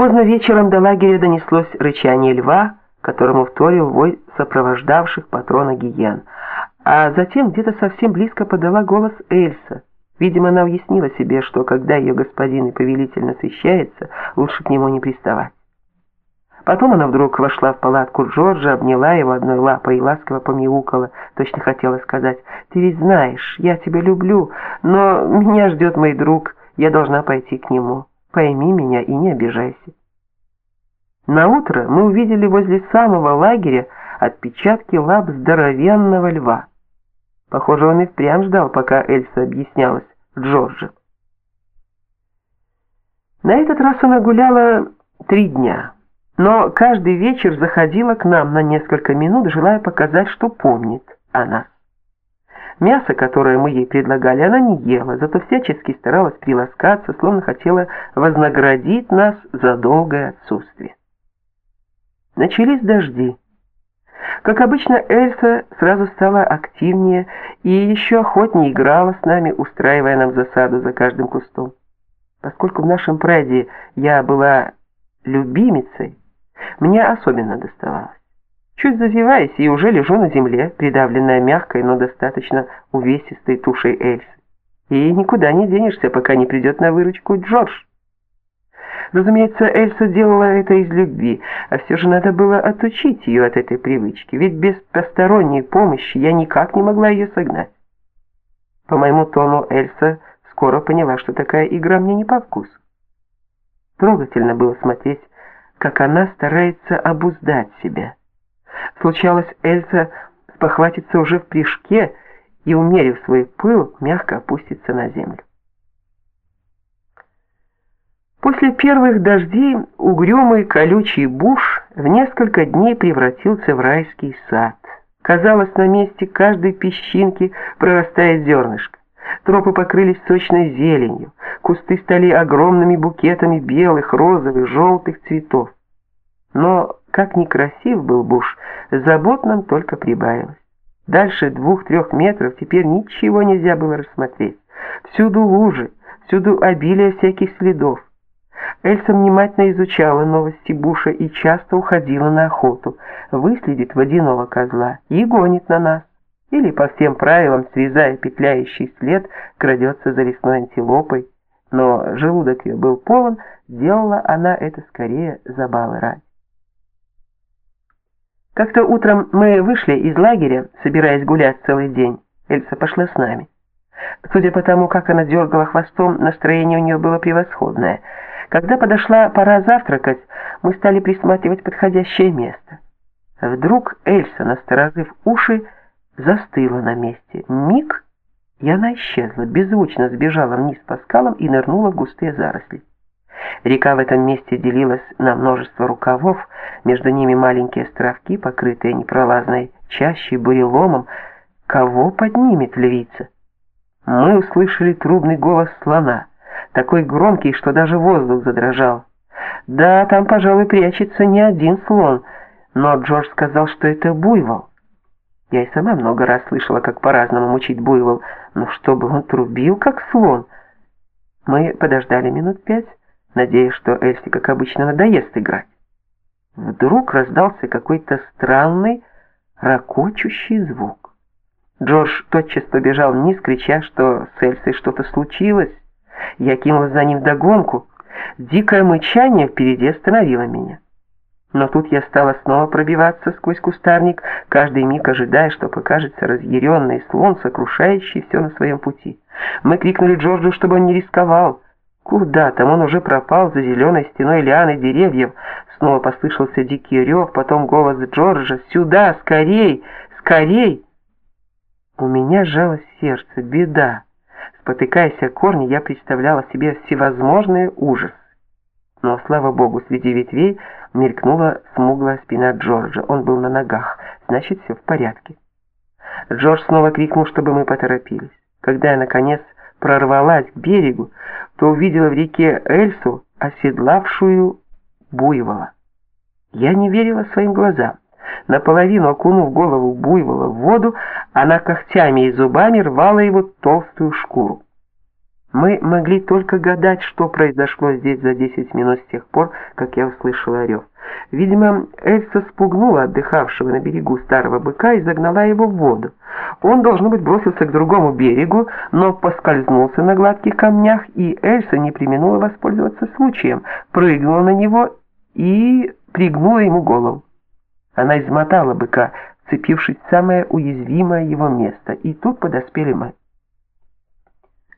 Поздно вечером до лагеря донеслось рычание льва, которому вторил вой сопровождавших патрона гиен. А затем где-то совсем близко подала голос Эльса. Видимо, она уяснила себе, что когда ее господин и повелитель насыщается, лучше к нему не приставать. Потом она вдруг вошла в палатку Джорджа, обняла его одной лапой и ласково помяукала. Точно хотела сказать, «Ты ведь знаешь, я тебя люблю, но меня ждет мой друг, я должна пойти к нему». Пойми меня и не обижайся. На утро мы увидели возле самого лагеря отпечатки лап здоровенного льва. Похоже, он и впрямь ждал, пока Эльса объяснялась Джорджи. На этот раз она гуляла три дня, но каждый вечер заходила к нам на несколько минут, желая показать, что помнит о нас. Мясо, которое мы ей предлагали, она не ела, зато всячески старалась приласкаться, словно хотела вознаградить нас за долгое отсутствие. Начались дожди. Как обычно, Эльса сразу стала активнее и еще охотнее играла с нами, устраивая нам засаду за каждым кустом. Поскольку в нашем праде я была любимицей, мне особенно доставалось. Чуть зазеваясь, и уже лежу на земле, придавленная мягкой, но достаточно увесистой тушей Эльсы. И никуда не денешься, пока не придет на выручку Джордж. Разумеется, Эльса делала это из любви, а все же надо было отучить ее от этой привычки, ведь без посторонней помощи я никак не могла ее согнать. По моему тону Эльса скоро поняла, что такая игра мне не по вкусу. Трогательно было смотреть, как она старается обуздать себя. Случалось, Эльза спохватится уже в прыжке и, умерив свой пыл, мягко опустится на землю. После первых дождей угрюмый колючий буш в несколько дней превратился в райский сад. Казалось, на месте каждой песчинки прорастает зернышко. Тропы покрылись сочной зеленью, кусты стали огромными букетами белых, розовых, желтых цветов. Но, как ни красив был буш, забот нам только прибавилось. Дальше двух-трех метров теперь ничего нельзя было рассмотреть. Всюду лужи, всюду обилие всяких следов. Эльса внимательно изучала новости Буша и часто уходила на охоту, выследит водяного козла и гонит на нас. Или по всем правилам, срезая петляющий след, крадется за лесной антилопой. Но желудок ее был полон, делала она это скорее забавы ради. Как-то утром мы вышли из лагеря, собираясь гулять целый день. Эльса пошла с нами. Судя по тому, как она дергала хвостом, настроение у нее было превосходное. Когда подошла пора завтракать, мы стали присматривать подходящее место. Вдруг Эльса, насторожив уши, застыла на месте. Миг, и она исчезла, беззвучно сбежала вниз по скалам и нырнула в густые заросли. Река в этом месте делилась на множество рукавов, между ними маленькие островки, покрытые непролазной чащей, буреломом. Кого поднимет львица? Мы услышали трубный голос слона, такой громкий, что даже воздух задрожал. Да, там, пожалуй, прячется не один слон, но Джордж сказал, что это буйвол. Я и сама много раз слышала, как по-разному мучить буйвол, но чтобы он трубил, как слон. Мы подождали минут пять, надеясь, что Эльсе, как обычно, надоест играть. Вдруг раздался какой-то странный, ракочущий звук. Джордж тотчас побежал вниз, крича, что с Эльсой что-то случилось. Я кинулась за ним догонку. Дикое мычание впереди остановило меня. Но тут я стала снова пробиваться сквозь кустарник, каждый миг ожидая, что покажется разъяренный слон, сокрушающий все на своем пути. Мы крикнули Джорджу, чтобы он не рисковал. Куда там он уже пропал за зеленой стеной лианы деревьев. Снова послышался дикий рев, потом голос Джорджа «Сюда! Скорей! Скорей!» У меня сжалось сердце, беда. Спотыкаясь о корни, я представляла себе всевозможные ужасы. Но, слава богу, среди ветвей мелькнула смуглая спина Джорджа. Он был на ногах, значит, все в порядке. Джордж снова крикнул, чтобы мы поторопились. Когда я, наконец, прорвалась к берегу, то увидела в реке Эльсу, оседлавшую буйвола. Я не верила своим глазам. Наполовину окунув голову буйвола в воду, она когтями и зубами рвала его толстую шкуру. Мы могли только гадать, что произошло здесь за 10 минут с тех пор, как я услышала рев. Видимо, Эльса спугнула отдыхавшего на берегу старого быка и загнала его в воду. Он, должно быть, бросился к другому берегу, но поскользнулся на гладких камнях, и Эльса не преминула воспользоваться случаем, прыгнула на него и пригнула ему голову. Она измотала быка, вцепившись в самое уязвимое его место, и тут подоспели мы.